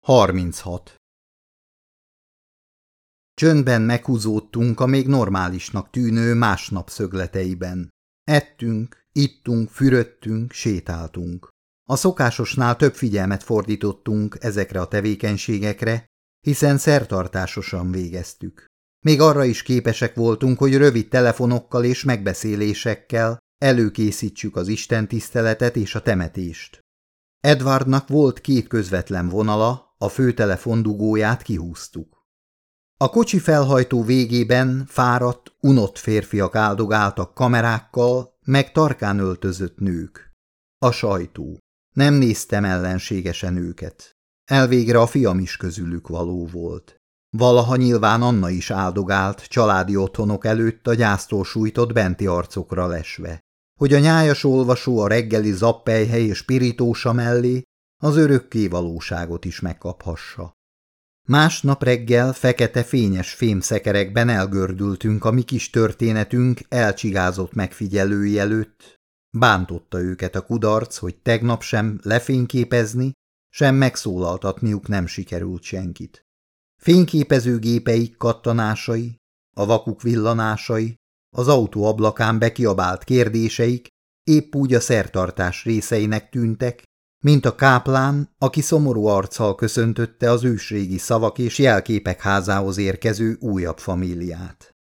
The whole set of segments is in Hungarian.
36. Csöndben meghúzódtunk a még normálisnak tűnő másnap szögleteiben. Ettünk, ittunk, fürödtünk, sétáltunk. A szokásosnál több figyelmet fordítottunk ezekre a tevékenységekre, hiszen szertartásosan végeztük. Még arra is képesek voltunk, hogy rövid telefonokkal és megbeszélésekkel előkészítsük az istentiszteletet és a temetést. Edwardnak volt két közvetlen vonala, a főtelefon dugóját kihúztuk. A kocsi felhajtó végében fáradt, unott férfiak áldogáltak kamerákkal, meg tarkán öltözött nők. A sajtó. Nem néztem ellenségesen őket. Elvégre a fiam is közülük való volt. Valaha nyilván Anna is áldogált családi otthonok előtt a gyásztól sújtott benti arcokra lesve. Hogy a nyájas olvasó a reggeli zappelyhely és pirítósa mellé az örökké valóságot is megkaphassa. Másnap reggel fekete fényes fémszekerekben elgördültünk a mi kis történetünk elcsigázott megfigyelői előtt. Bántotta őket a kudarc, hogy tegnap sem lefényképezni, sem megszólaltatniuk nem sikerült senkit. Fényképezőgépeik kattanásai, a vakuk villanásai, az autó ablakán bekiabált kérdéseik épp úgy a szertartás részeinek tűntek, mint a káplán, aki szomorú arccal köszöntötte az ősrégi szavak és jelképek házához érkező újabb famíliát.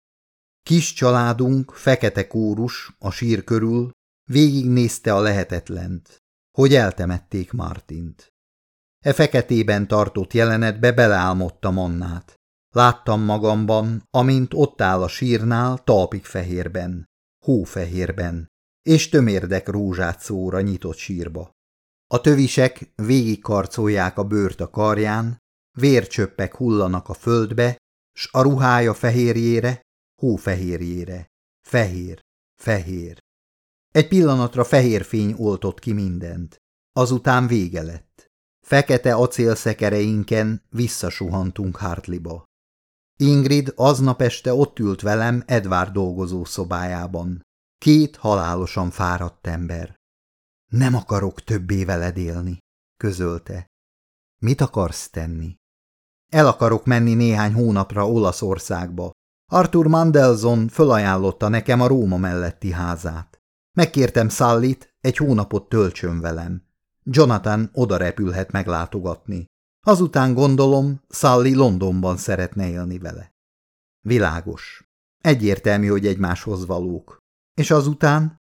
Kis családunk, fekete kórus, a sír körül, végignézte a lehetetlent, hogy eltemették Martint. E feketében tartott jelenetbe beleálmodtam Annát. Láttam magamban, amint ott áll a sírnál talpig fehérben, hófehérben, és tömérdek rózsát szóra nyitott sírba. A tövisek végigkarcolják a bőrt a karján, vércsöppek hullanak a földbe, s a ruhája fehérjére, hófehérjére. Fehér, fehér. Egy pillanatra fehér fény oltott ki mindent. Azután vége lett. Fekete acélszekereinken visszasuhantunk Hartliba. Ingrid aznap este ott ült velem Edvard dolgozó szobájában. Két halálosan fáradt ember. Nem akarok többé veled élni, közölte. Mit akarsz tenni? El akarok menni néhány hónapra Olaszországba. Arthur Mandelson fölajánlotta nekem a Róma melletti házát. Megkértem Sallit, egy hónapot töltsön velem. Jonathan oda repülhet meglátogatni. Azután gondolom, Sally Londonban szeretne élni vele. Világos. Egyértelmű, hogy egymáshoz valók. És azután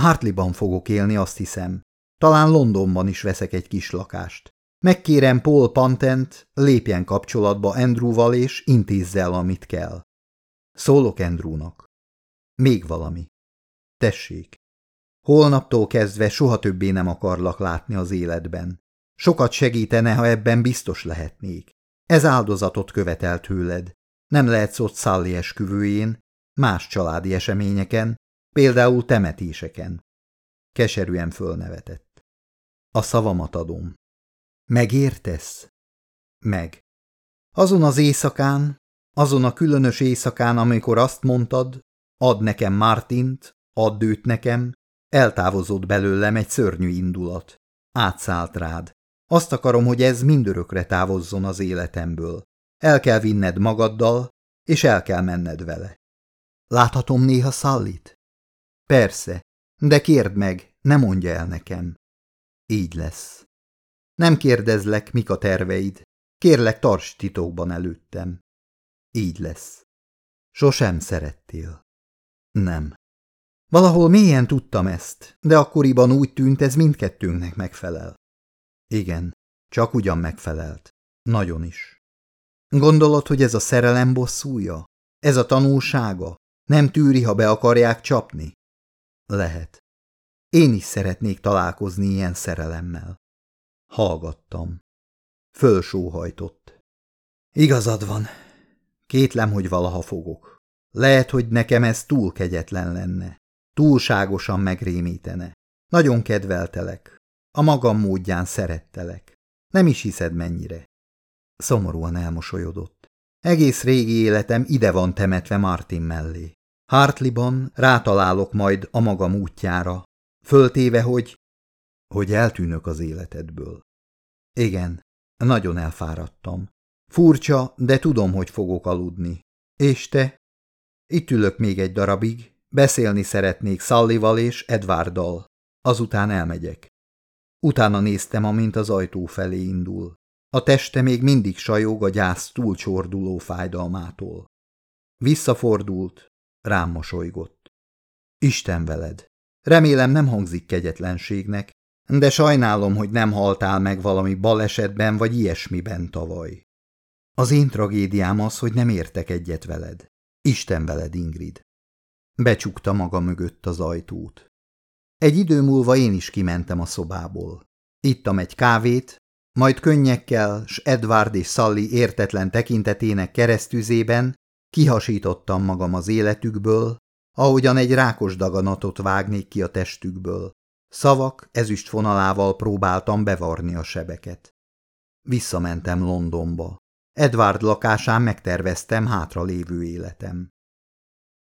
Hartleyban fogok élni, azt hiszem. Talán Londonban is veszek egy kis lakást. Megkérem Paul Pantent, lépjen kapcsolatba Andrewval és intézze amit kell. Szólok Andrewnak. Még valami. Tessék. Holnaptól kezdve soha többé nem akarlak látni az életben. Sokat segítene, ha ebben biztos lehetnék. Ez áldozatot követel tőled. Nem lehetsz ott Szalli esküvőjén, más családi eseményeken, Például temetéseken. Keserűen fölnevetett. A szavamat adom. Megértesz? Meg. Azon az éjszakán, azon a különös éjszakán, amikor azt mondtad, add nekem Mártint, add őt nekem, eltávozott belőlem egy szörnyű indulat. Átszállt rád. Azt akarom, hogy ez mindörökre távozzon az életemből. El kell vinned magaddal, és el kell menned vele. Láthatom néha Szallit? Persze, de kérd meg, ne mondja el nekem. Így lesz. Nem kérdezlek, mik a terveid. Kérlek, tarts titokban előttem. Így lesz. Sosem szerettél. Nem. Valahol mélyen tudtam ezt, de akkoriban úgy tűnt, ez mindkettőnknek megfelel. Igen, csak ugyan megfelelt. Nagyon is. Gondolod, hogy ez a szerelem bosszúja? Ez a tanulsága? Nem tűri, ha be akarják csapni? Lehet. Én is szeretnék találkozni ilyen szerelemmel. Hallgattam. Fölsóhajtott. Igazad van. Kétlem, hogy valaha fogok. Lehet, hogy nekem ez túl kegyetlen lenne. Túlságosan megrémítene. Nagyon kedveltelek. A magam módján szerettelek. Nem is hiszed mennyire. Szomorúan elmosolyodott. Egész régi életem ide van temetve Martin mellé. Hartliban rátalálok majd a magam útjára, föltéve, hogy... hogy eltűnök az életedből. Igen, Nagyon elfáradtam. Furcsa, de tudom, hogy fogok aludni. És te? Itt ülök még egy darabig, beszélni szeretnék Szallival és Edwarddal. Azután elmegyek. Utána néztem, amint az ajtó felé indul. A teste még mindig sajog a gyász túlcsorduló fájdalmától. Visszafordult, rám mosolygott. Isten veled! Remélem nem hangzik kegyetlenségnek, de sajnálom, hogy nem haltál meg valami balesetben vagy ilyesmiben tavaly. Az én tragédiám az, hogy nem értek egyet veled. Isten veled, Ingrid. Becsukta maga mögött az ajtót. Egy idő múlva én is kimentem a szobából. Ittam egy kávét, majd könnyekkel s Edward és Sally értetlen tekintetének keresztüzében kihasítottam magam az életükből, ahogyan egy rákos daganatot vágnék ki a testükből. Szavak ezüst fonalával próbáltam bevarni a sebeket. Visszamentem Londonba. Edward lakásán megterveztem hátra lévő életem.